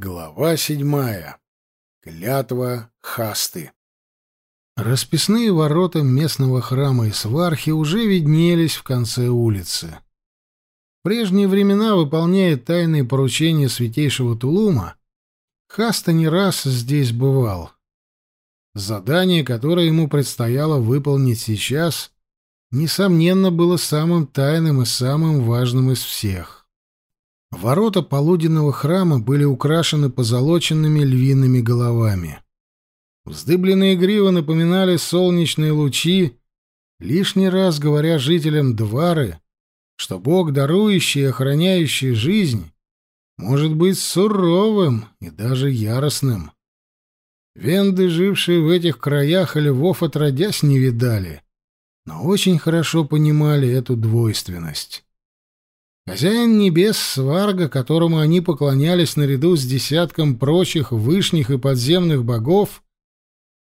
Глава седьмая. Клятва Хасты. Расписные ворота местного храма и свархи уже виднелись в конце улицы. В прежние времена, выполняя тайные поручения святейшего Тулума, Хаста не раз здесь бывал. Задание, которое ему предстояло выполнить сейчас, несомненно, было самым тайным и самым важным из всех. Ворота полуденного храма были украшены позолоченными львиными головами. Вздыбленные гривы напоминали солнечные лучи, лишний раз говоря жителям Двары, что Бог, дарующий и охраняющий жизнь, может быть суровым и даже яростным. Венды, жившие в этих краях, львов отродясь не видали, но очень хорошо понимали эту двойственность. Хозяин небес Сварга, которому они поклонялись наряду с десятком прочих вышних и подземных богов,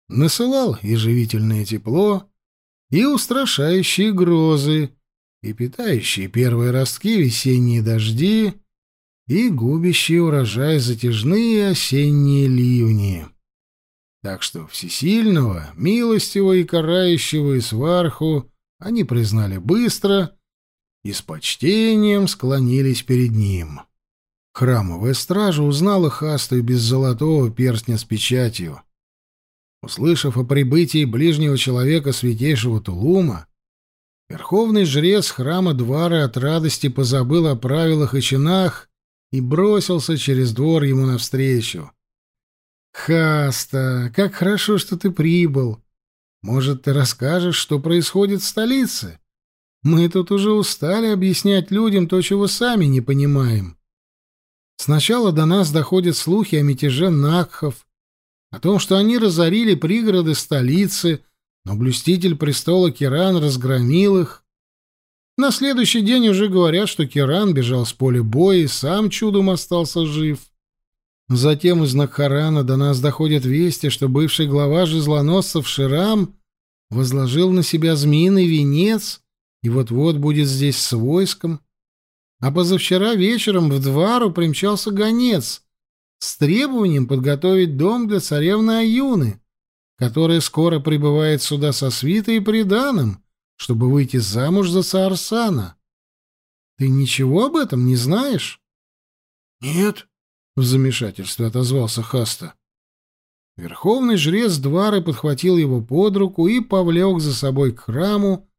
насылал и живительное тепло, и устрашающие грозы, и питающие первые ростки весенние дожди, и губящие урожай затяжные осенние ливни. Так что всесильного, милостивого и карающего Исварху они признали быстро — и с почтением склонились перед ним. Храмовая стража узнала Хасту без золотого перстня с печатью. Услышав о прибытии ближнего человека святейшего Тулума, верховный жрец храма Двары от радости позабыл о правилах и чинах и бросился через двор ему навстречу. «Хаста, как хорошо, что ты прибыл! Может, ты расскажешь, что происходит в столице?» Мы тут уже устали объяснять людям то, чего сами не понимаем. Сначала до нас доходят слухи о мятеже Накхов, о том, что они разорили пригороды столицы, но блюститель престола Киран разгромил их. На следующий день уже говорят, что Киран бежал с поля боя и сам чудом остался жив. Затем из Накхарана до нас доходят вести, что бывший глава жезлоносцев Ширам возложил на себя змеиный венец и вот-вот будет здесь с войском. А позавчера вечером в Двару примчался гонец с требованием подготовить дом для царевны Аюны, которая скоро прибывает сюда со свитой и приданым, чтобы выйти замуж за Саарсана. Ты ничего об этом не знаешь? — Нет, — в замешательстве отозвался Хаста. Верховный жрец Двары подхватил его под руку и повлек за собой к храму,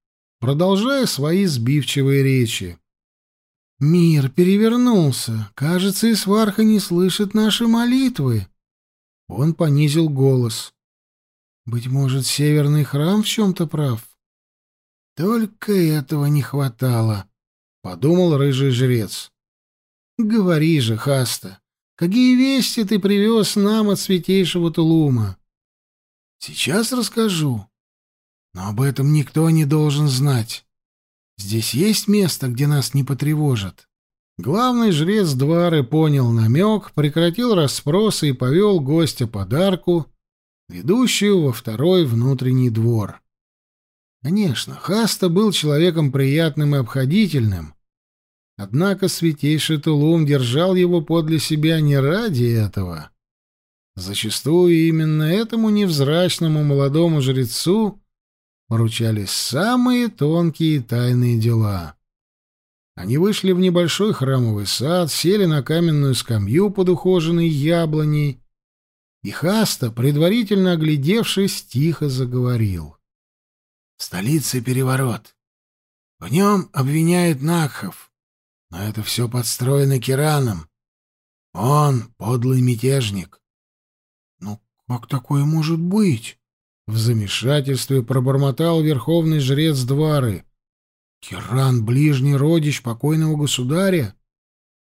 продолжая свои сбивчивые речи. «Мир перевернулся. Кажется, Исварха не слышит наши молитвы». Он понизил голос. «Быть может, северный храм в чем-то прав?» «Только этого не хватало», — подумал рыжий жрец. «Говори же, Хаста, какие вести ты привез нам от святейшего Тулума?» «Сейчас расскажу. Но об этом никто не должен знать. Здесь есть место, где нас не потревожат. Главный жрец Двары понял намек, прекратил расспросы и повел гостя подарку, ведущую во второй внутренний двор. Конечно, Хаста был человеком приятным и обходительным, однако святейший Тулум держал его подле себя не ради этого. Зачастую именно этому невзрачному молодому жрецу поручались самые тонкие тайные дела. Они вышли в небольшой храмовый сад, сели на каменную скамью под ухоженной яблоней, и Хаста, предварительно оглядевшись, тихо заговорил. — В столице переворот. В нем обвиняют Накхов, но это все подстроено Кираном. Он — подлый мятежник. — Ну, как такое может быть? В замешательстве пробормотал верховный жрец Двары. Киран — ближний родич покойного государя?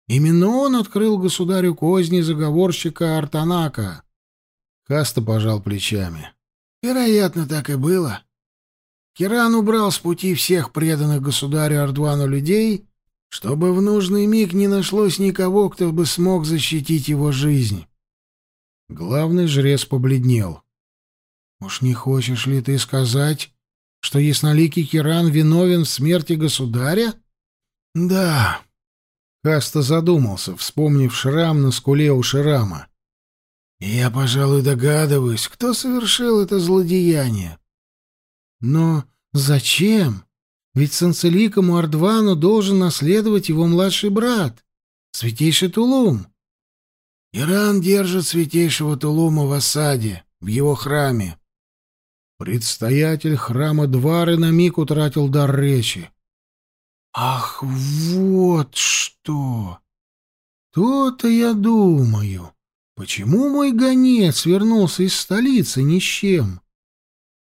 Именно он открыл государю козни заговорщика Артанака. Каста пожал плечами. Вероятно, так и было. Киран убрал с пути всех преданных государю Ардвану людей, чтобы в нужный миг не нашлось никого, кто бы смог защитить его жизнь. Главный жрец побледнел. Уж не хочешь ли ты сказать, что ясноликий Киран виновен в смерти государя? Да. Каста задумался, вспомнив шрам на скуле у Ширама. «Я, пожалуй, догадываюсь, кто совершил это злодеяние». «Но зачем? Ведь Санцеликому Ардвану должен наследовать его младший брат, святейший Тулум». «Иран держит святейшего Тулума в осаде, в его храме». Предстоятель храма Двары на миг утратил дар речи. Ах, вот что! То-то я думаю. Почему мой гонец вернулся из столицы ни с чем?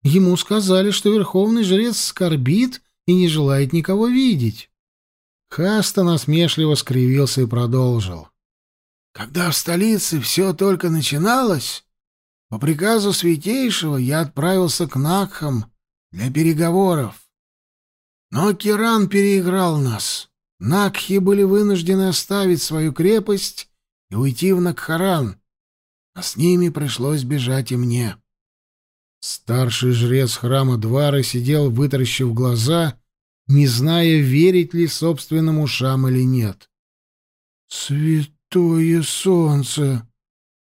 Ему сказали, что верховный жрец скорбит и не желает никого видеть. Хаста насмешливо скривился и продолжил. Когда в столице все только начиналось, по приказу святейшего я отправился к Накхам для переговоров. Но Киран переиграл нас. Накхи были вынуждены оставить свою крепость и уйти в Накхаран, а с ними пришлось бежать и мне. Старший жрец храма Двары сидел, вытаращив глаза, не зная, верить ли собственным ушам или нет. «Святое солнце!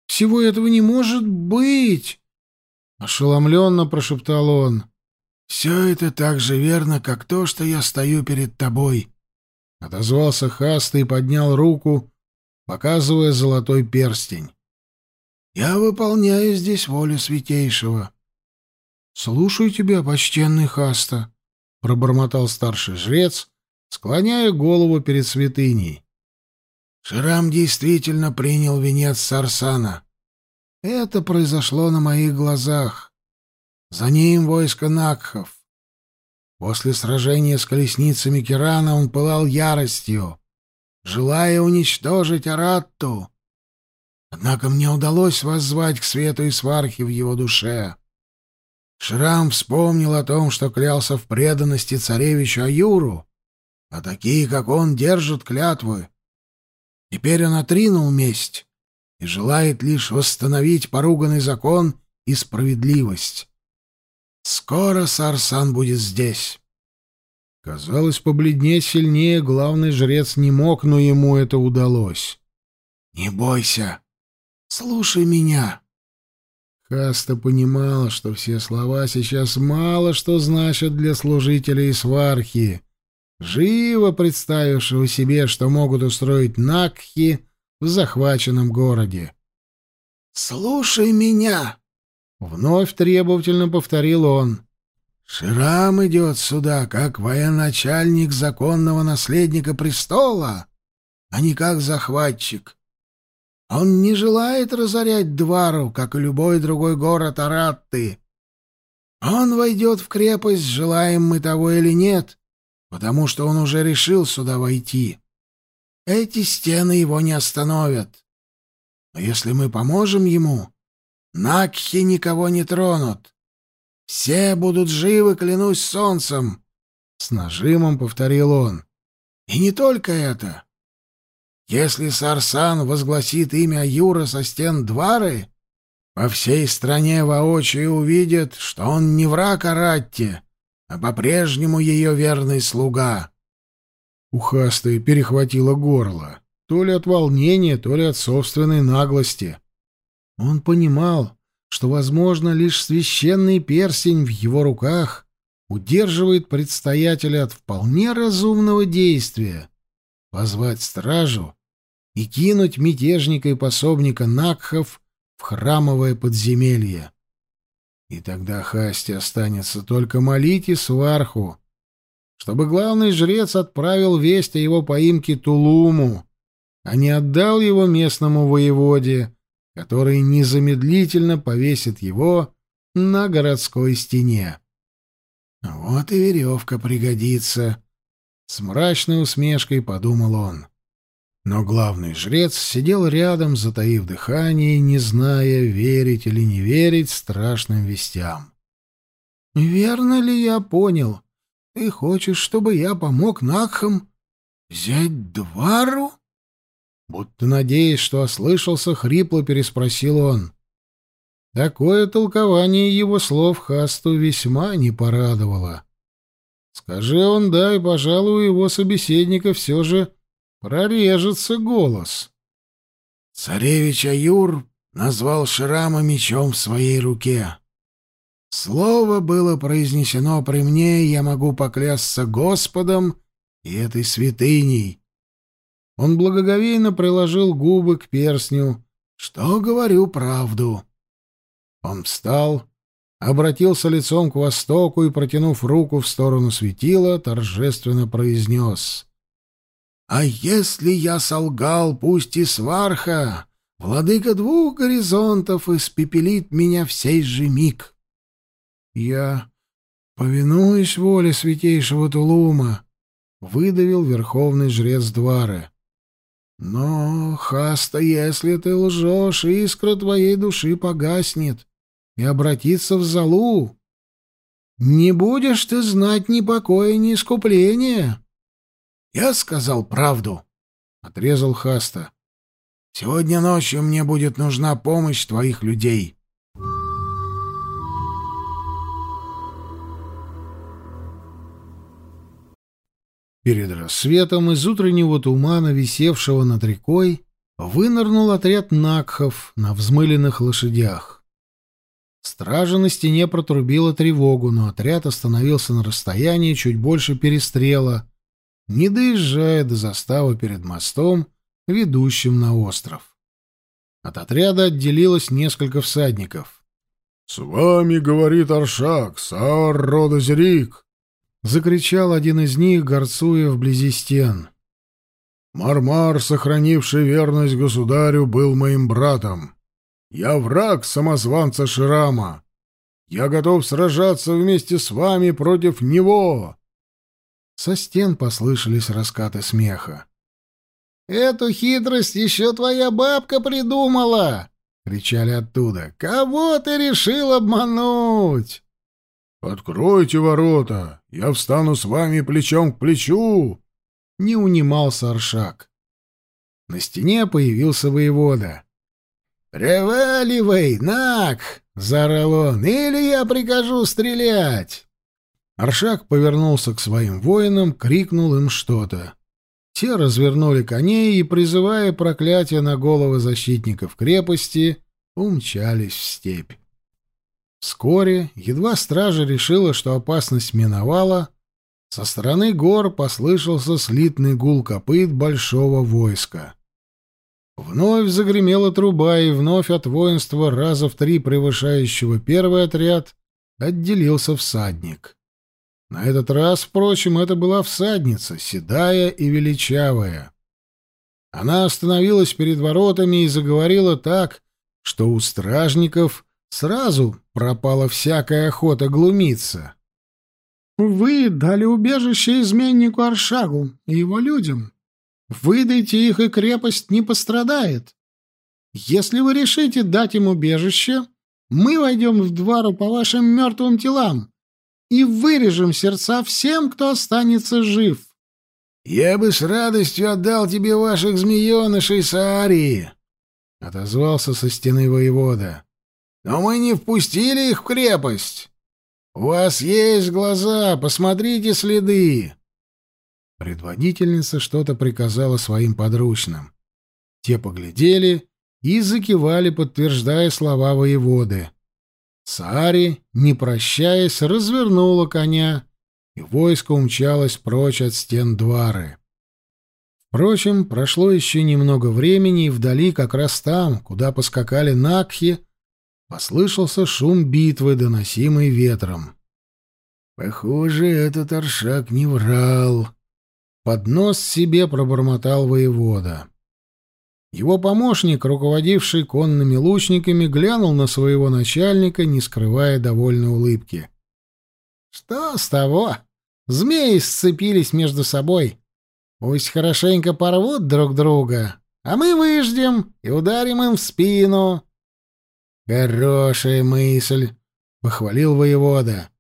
Всего этого не может быть!» Ошеломленно прошептал он. «Все это так же верно, как то, что я стою перед тобой», — отозвался Хаста и поднял руку, показывая золотой перстень. «Я выполняю здесь волю Святейшего». «Слушаю тебя, почтенный Хаста», — пробормотал старший жрец, склоняя голову перед святыней. Ширам действительно принял венец Сарсана. Это произошло на моих глазах. За ним войско Накхов. После сражения с колесницами Кирана он пылал яростью, желая уничтожить Аратту. Однако мне удалось воззвать к свету и свархи в его душе. Шрам вспомнил о том, что клялся в преданности царевичу Аюру, а такие, как он, держат клятвы. Теперь он отринул месть и желает лишь восстановить поруганный закон и справедливость. Скоро Сарсан будет здесь. Казалось, побледнеть сильнее главный жрец не мог, но ему это удалось. «Не бойся. Слушай меня». Хаста понимала, что все слова сейчас мало что значат для служителей свархи, живо представившего себе, что могут устроить Накхи в захваченном городе. «Слушай меня!» Вновь требовательно повторил он. «Ширам идет сюда, как военачальник законного наследника престола, а не как захватчик. Он не желает разорять Двару, как и любой другой город Аратты. Он войдет в крепость, желаем мы того или нет, потому что он уже решил сюда войти. Эти стены его не остановят. Но если мы поможем ему, Накхи никого не тронут. Все будут живы, клянусь солнцем. С нажимом повторил он. И не только это. Если Сарсан возгласит имя Юра со стен Двары, по всей стране воочию увидят, что он не враг Аратте, а по-прежнему ее верный слуга. Ухастая перехватило горло, то ли от волнения, то ли от собственной наглости. Он понимал, что, возможно, лишь священный перстень в его руках удерживает предстоятеля от вполне разумного действия — позвать стражу и кинуть мятежника и пособника Накхов в храмовое подземелье. И тогда Хасте останется только молить и сварху, чтобы главный жрец отправил весть о его поимке Тулуму, а не отдал его местному воеводе, который незамедлительно повесит его на городской стене. «Вот и веревка пригодится», — с мрачной усмешкой подумал он. Но главный жрец сидел рядом, затаив дыхание, не зная, верить или не верить страшным вестям. «Верно ли я понял? Ты хочешь, чтобы я помог Накхам взять Двару?» Будто надеясь, что ослышался, хрипло переспросил он. Такое толкование его слов Хасту весьма не порадовало. Скажи он «да», и, пожалуй, его собеседника все же прорежется голос. Царевич Аюр назвал Шрама мечом в своей руке. Слово было произнесено при мне, я могу поклясться Господом и этой святыней. Он благоговейно приложил губы к перстню. Что говорю правду. Он встал, обратился лицом к востоку и, протянув руку в сторону светила, торжественно произнес. «А если я солгал, пусть и сварха, владыка двух горизонтов испепелит меня в сей же миг». «Я повинуюсь воле святейшего Тулума», — выдавил верховный жрец Двары. «Но, Хаста, если ты лжешь, искра твоей души погаснет и обратится в залу. Не будешь ты знать ни покоя, ни искупления». «Я сказал правду», — отрезал Хаста. «Сегодня ночью мне будет нужна помощь твоих людей». Перед рассветом из утреннего тумана, висевшего над рекой, вынырнул отряд накхов на взмыленных лошадях. Стража на стене протрубила тревогу, но отряд остановился на расстоянии чуть больше перестрела, не доезжая до заставы перед мостом, ведущим на остров. От отряда отделилось несколько всадников. — С вами говорит Аршак, Саар Родозерик, закричал один из них, горцуя вблизи стен. Мармар, сохранивший верность государю, был моим братом. Я враг самозванца Ширама. Я готов сражаться вместе с вами против него. Со стен послышались раскаты смеха. «Эту хитрость еще твоя бабка придумала!» — кричали оттуда. «Кого ты решил обмануть?» «Откройте ворота, я встану с вами плечом к плечу!» Не унимался Аршак. На стене появился воевода. «Приваливай, Нак!» — заорал он. «Или я прикажу стрелять!» Аршак повернулся к своим воинам, крикнул им что-то. Те развернули коней и, призывая проклятие на головы защитников крепости, умчались в степь. Вскоре, едва стража решила, что опасность миновала, со стороны гор послышался слитный гул копыт большого войска. Вновь загремела труба, и вновь от воинства раза в три превышающего первый отряд отделился всадник. На этот раз, впрочем, это была всадница, седая и величавая. Она остановилась перед воротами и заговорила так, что у стражников Сразу пропала всякая охота глумиться. «Вы дали убежище изменнику Аршагу и его людям. Выдайте их, и крепость не пострадает. Если вы решите дать им убежище, мы войдем в двору по вашим мертвым телам и вырежем сердца всем, кто останется жив». «Я бы с радостью отдал тебе ваших змеенышей Саарии», — отозвался со стены воевода. Но мы не впустили их в крепость. У вас есть глаза, посмотрите следы. Предводительница что-то приказала своим подручным. Те поглядели и закивали, подтверждая слова воеводы. Саари, не прощаясь, развернула коня, и войско умчалось прочь от стен двары. Впрочем, прошло еще немного времени, и вдали, как раз там, куда поскакали Накхи, Послышался шум битвы, доносимый ветром. «Похоже, этот аршак не врал», — под нос себе пробормотал воевода. Его помощник, руководивший конными лучниками, глянул на своего начальника, не скрывая довольной улыбки. «Что с того? Змеи сцепились между собой. Пусть хорошенько порвут друг друга, а мы выждем и ударим им в спину. «Хорошая мысль», — похвалил воевода.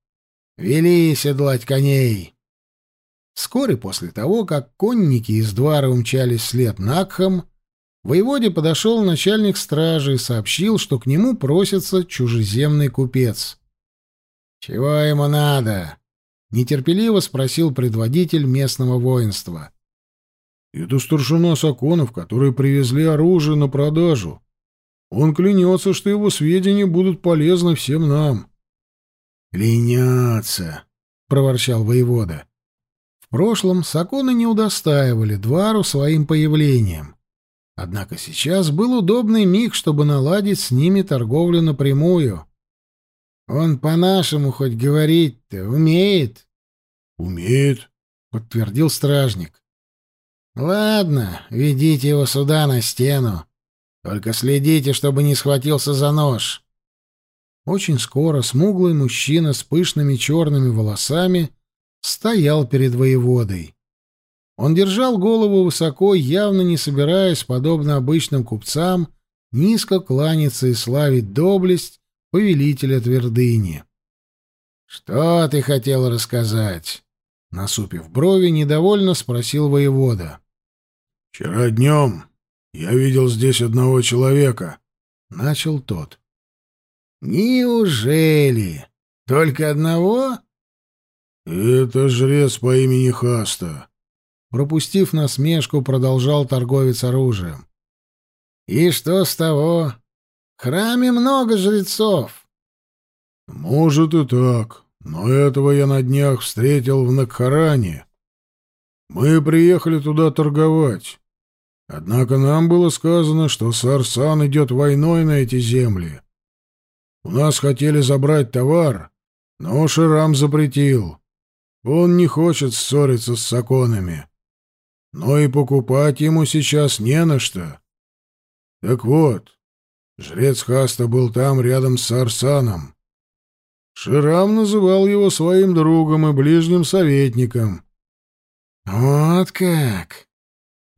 «Вели седлать коней». Вскоре после того, как конники из двора умчались вслед Накхам, воеводе подошел начальник стражи и сообщил, что к нему просится чужеземный купец. «Чего ему надо?» — нетерпеливо спросил предводитель местного воинства. Это старшина Саконов, которые привезли оружие на продажу. Он клянется, что его сведения будут полезны всем нам. «Клянется», — проворчал воевода. В прошлом Саконы не удостаивали Двару своим появлением. Однако сейчас был удобный миг, чтобы наладить с ними торговлю напрямую. «Он по-нашему хоть говорить-то умеет?» «Умеет», — подтвердил стражник. «Ладно, ведите его сюда, на стену. Только следите, чтобы не схватился за нож». Очень скоро смуглый мужчина с пышными черными волосами стоял перед воеводой. Он держал голову высоко, явно не собираясь, подобно обычным купцам, низко кланяться и славить доблесть повелителя твердыни. «Что ты хотел рассказать?» Насупив брови, недовольно спросил воевода. «Вчера днем я видел здесь одного человека», — начал тот. «Неужели? Только одного?» «Это жрец по имени Хаста», — пропустив насмешку, продолжал торговец оружием. «И что с того? В храме много жрецов». «Может и так, но этого я на днях встретил в Накхаране. Мы приехали туда торговать». Однако нам было сказано, что Сарсан идет войной на эти земли. У нас хотели забрать товар, но Ширам запретил. Он не хочет ссориться с саконами. Но и покупать ему сейчас не на что. Так вот, жрец Хаста был там рядом с Сарсаном. Ширам называл его своим другом и ближним советником. «Вот как!»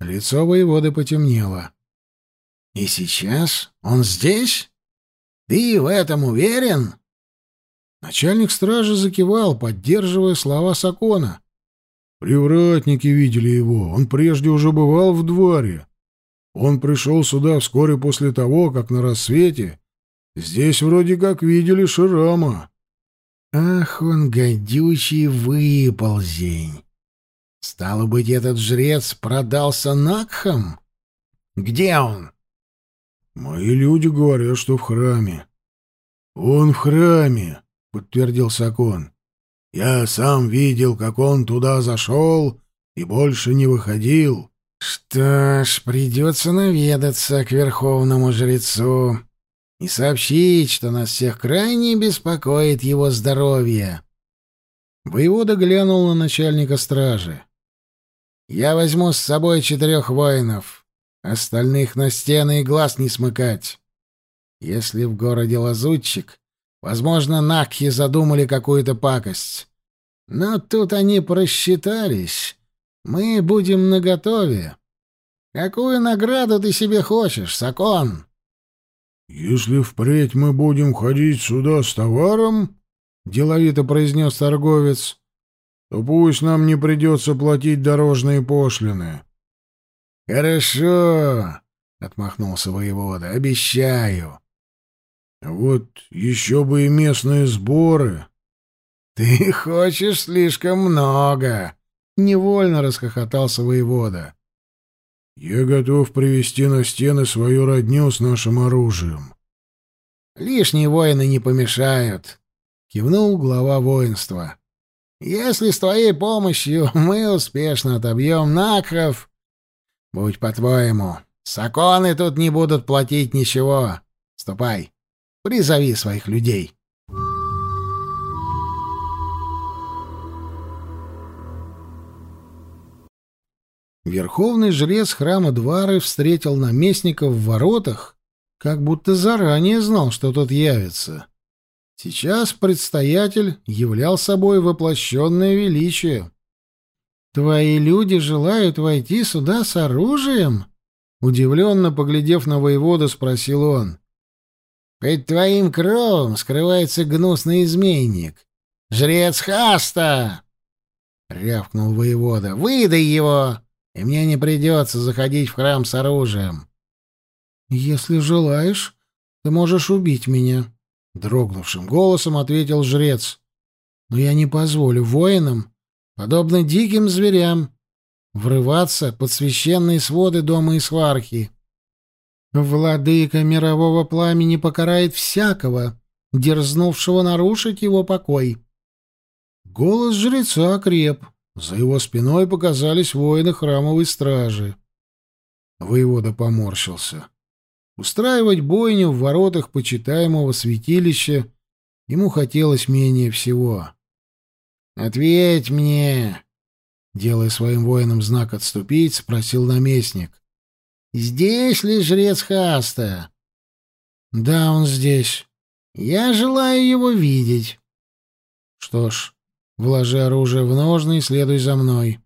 Лицо воеводы потемнело. «И сейчас он здесь? Ты в этом уверен?» Начальник стражи закивал, поддерживая слова Сакона. «Привратники видели его. Он прежде уже бывал в дворе. Он пришел сюда вскоре после того, как на рассвете здесь вроде как видели Ширама». «Ах, он гадючий выползень!» Стало быть, этот жрец продался Накхам? Где он? Мои люди говорят, что в храме. Он в храме, подтвердил Сакон. Я сам видел, как он туда зашел и больше не выходил. Что ж, придется наведаться к верховному жрецу и сообщить, что нас всех крайне беспокоит его здоровье. Воевода глянул на начальника стражи. Я возьму с собой четырех воинов. Остальных на стены и глаз не смыкать. Если в городе лазутчик, возможно, Накхи задумали какую-то пакость. Но тут они просчитались. Мы будем наготове. Какую награду ты себе хочешь, Сакон? Если впредь мы будем ходить сюда с товаром, деловито произнес торговец, то пусть нам не придется платить дорожные пошлины. — Хорошо, — отмахнулся воевода, — обещаю. — Вот еще бы и местные сборы. — Ты хочешь слишком много, — невольно расхохотался воевода. — Я готов привести на стены свою родню с нашим оружием. — Лишние воины не помешают, — кивнул глава воинства. Если с твоей помощью мы успешно отобьем Накхов, будь по-твоему, саконы тут не будут платить ничего. Ступай, призови своих людей. Верховный жрец храма Двары встретил наместника в воротах, как будто заранее знал, что тот явится. Сейчас предстоятель являл собой воплощенное величие. «Твои люди желают войти сюда с оружием?» Удивленно поглядев на воевода, спросил он. «Под твоим кровом скрывается гнусный изменник. Жрец Хаста!» — рявкнул воевода. «Выдай его, и мне не придется заходить в храм с оружием». «Если желаешь, ты можешь убить меня», Дрогнувшим голосом ответил жрец. «Но я не позволю воинам, подобно диким зверям, врываться под священные своды дома Исвархи. Владыка мирового пламени покарает всякого, дерзнувшего нарушить его покой. Голос жреца окреп. За его спиной показались воины храмовой стражи. Воевода поморщился. Устраивать бойню в воротах почитаемого святилища ему хотелось менее всего. «Ответь мне!» Делая своим воинам знак «отступить», спросил наместник. «Здесь ли жрец Хаста?» «Да, он здесь. Я желаю его видеть». «Что ж, вложи оружие в ножны и следуй за мной.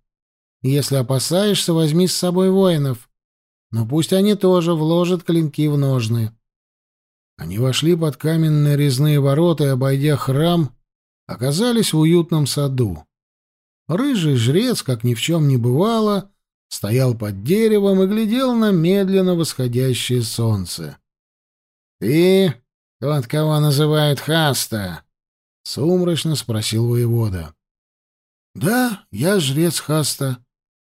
Если опасаешься, возьми с собой воинов. Но пусть они тоже вложат клинки в ножны». Они вошли под каменные резные ворота и, обойдя храм, оказались в уютном саду. Рыжий жрец, как ни в чем не бывало, стоял под деревом и глядел на медленно восходящее солнце. — Ты тот, кого называют Хаста? — сумрачно спросил воевода. — Да, я жрец Хаста,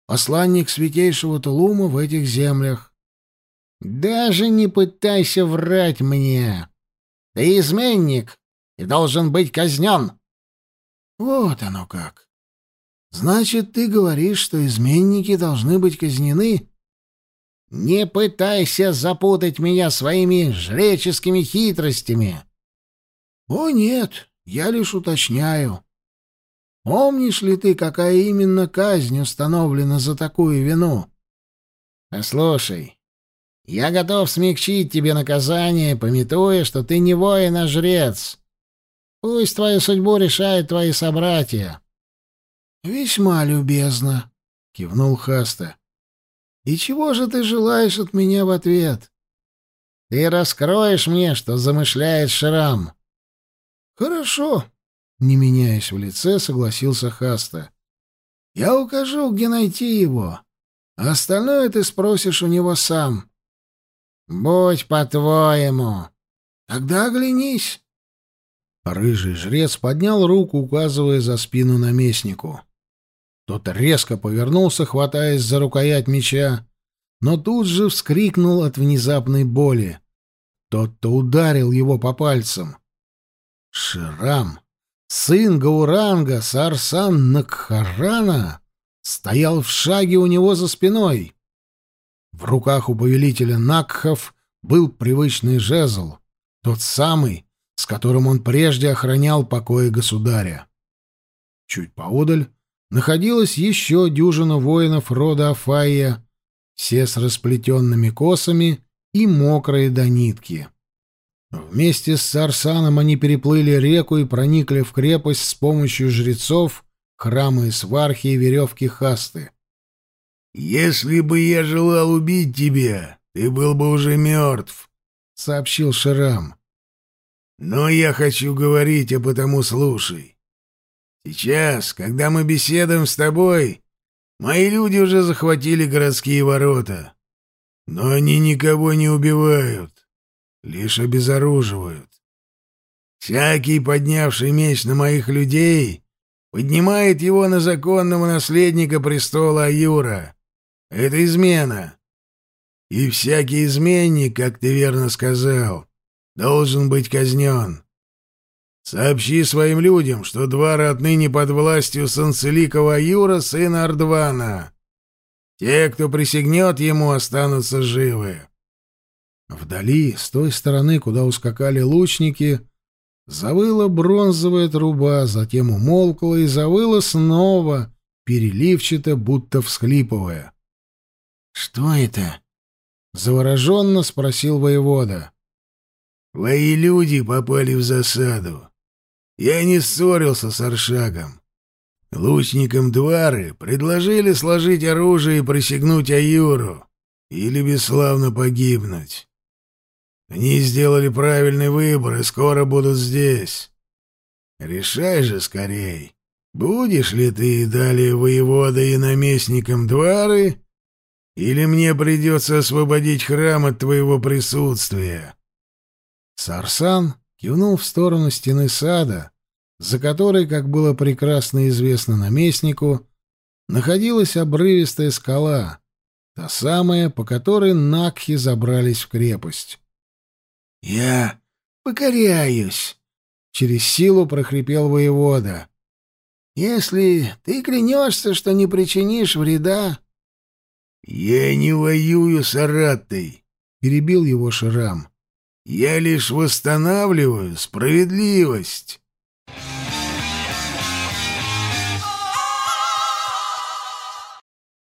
посланник святейшего Тулума в этих землях. — Даже не пытайся врать мне. Ты изменник и должен быть казнен. — Вот оно как. Значит, ты говоришь, что изменники должны быть казнены? Не пытайся запутать меня своими жреческими хитростями. О нет, я лишь уточняю. Помнишь ли ты, какая именно казнь установлена за такую вину? Послушай, я готов смягчить тебе наказание, пометуя, что ты не воин, а жрец. Пусть твою судьбу решают твои собратья. «Весьма любезно», — кивнул Хаста. «И чего же ты желаешь от меня в ответ?» «Ты раскроешь мне, что замышляет Шрам». «Хорошо», — не меняясь в лице, согласился Хаста. «Я укажу, где найти его, а остальное ты спросишь у него сам». «Будь по-твоему». «Тогда оглянись». Рыжий жрец поднял руку, указывая за спину наместнику. Тот резко повернулся, хватаясь за рукоять меча, но тут же вскрикнул от внезапной боли. Тот-то ударил его по пальцам. Ширам, сын Гауранга, Сарсан Накхарана, стоял в шаге у него за спиной. В руках у повелителя Накхов был привычный жезл, тот самый, с которым он прежде охранял покои государя. Чуть поодаль находилась еще дюжина воинов рода Афая, все с расплетенными косами и мокрые до нитки. Вместе с Сарсаном они переплыли реку и проникли в крепость с помощью жрецов, храма и свархи и веревки Хасты. «Если бы я желал убить тебя, ты был бы уже мертв», — сообщил Ширам. «Но я хочу говорить, а потому слушай. Сейчас, когда мы беседуем с тобой, мои люди уже захватили городские ворота. Но они никого не убивают, лишь обезоруживают. Всякий, поднявший меч на моих людей, поднимает его на законного наследника престола Аюра. Это измена. И всякий изменник, как ты верно сказал, должен быть казнен. Сообщи своим людям, что двары отныне под властью Санцеликова Юра, сына Ардвана. Те, кто присягнет ему, останутся живы. Вдали, с той стороны, куда ускакали лучники, завыла бронзовая труба, затем умолкла и завыла снова, переливчато, будто всхлипывая. — Что это? — завороженно спросил воевода. — Твои люди попали в засаду. Я не ссорился с Аршагом. Лучникам Двары предложили сложить оружие и присягнуть Аюру или бесславно погибнуть. Они сделали правильный выбор и скоро будут здесь. Решай же скорей, будешь ли ты далее воеводой и наместником Двары, или мне придется освободить храм от твоего присутствия. Сарсан кивнул в сторону стены сада, за которой, как было прекрасно известно наместнику, находилась обрывистая скала, та самая, по которой Накхи забрались в крепость. «Я покоряюсь», — через силу прохрипел воевода. «Если ты клянешься, что не причинишь вреда...» «Я не воюю с Араттой», — перебил его Ширам. «Я лишь восстанавливаю справедливость».